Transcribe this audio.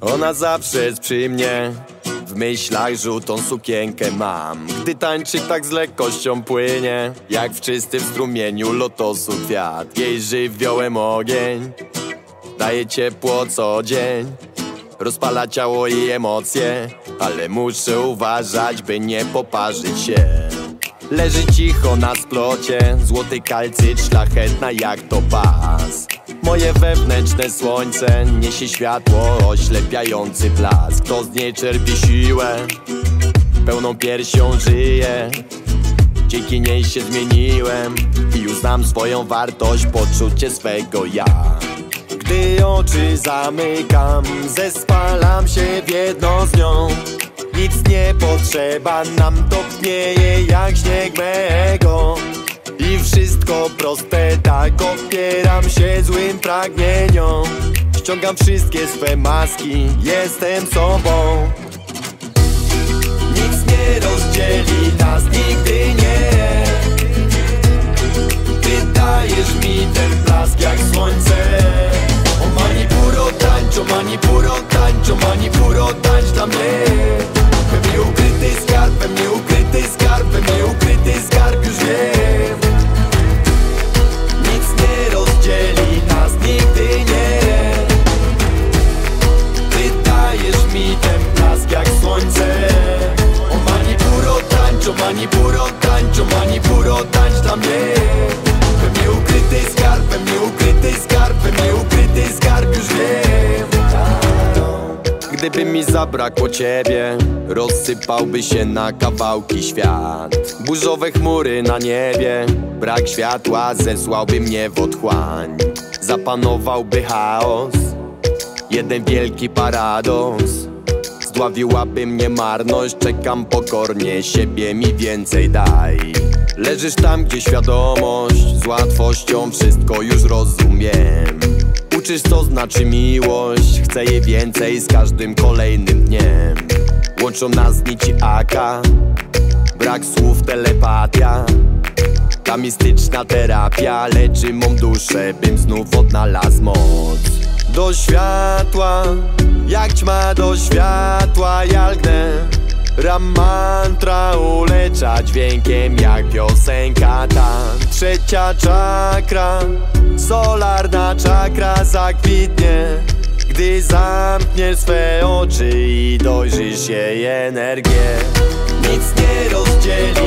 Ona zawsze jest przy mnie. W myślach żółtą sukienkę mam. Gdy tańczy tak z lekkością płynie. Jak w czystym strumieniu lotosu kwiat. Jej żywiołem ogień Daje ciepło co dzień. Rozpala ciało i emocje Ale muszę uważać, by nie poparzyć się. Leży cicho na splocie. Złoty kalcyt szlachetna jak to pas Moje wewnętrzne słońce Niesie światło oślepiający blask. Kto z niej czerpie siłę Pełną piersią żyje Dzięki niej się zmieniłem I uznam swoją wartość Poczucie swego ja. Gdy oczy zamykam Zespalam się w jedno z nią. Nic nie potrzeba nam topnieje jak śnieg mego wszystko proste, tak opieram się złym pragnieniom. Ściągam wszystkie swe maski, jestem sobą. Nic nie rozdzieli nas nigdy nie. Ty dajesz mi ten blask jak słońce. O mani puro puro tańczo, mani puro tańcz dla mnie. We mnie ukryty skarb, we mnie ukryty skarb, we mnie ukryty skarb puro tańczo, mani puro tańcz dla mnie. We mnie ukryty skarb, we mnie ukryty skarb, we mnie ukryty skarb już wiem. Gdyby mi zabrakło ciebie Rozsypałby się na kawałki świat. Burzowe chmury na niebie Brak światła zesłałby mnie w otchłań. Zapanowałby chaos Jeden wielki paradoks Zdławiłaby mnie marność Czekam pokornie, siebie mi więcej daj. Leżysz tam, gdzie świadomość Z łatwością wszystko już rozumiem. Uczysz co znaczy miłość Chcę jej więcej z każdym kolejnym dniem. Łączą nas nici aka Brak słów, telepatia Ta mistyczna terapia Leczy mą duszę, bym znów odnalazł moc. Do światła, jak ćma do światła ja lgnę Ram mantra ulecza dźwiękiem jak piosenka ta Trzecia czakra, solarna czakra zakwitnie Gdy zamkniesz swe oczy i dojrzysz jej energię. Nic nie rozdzieli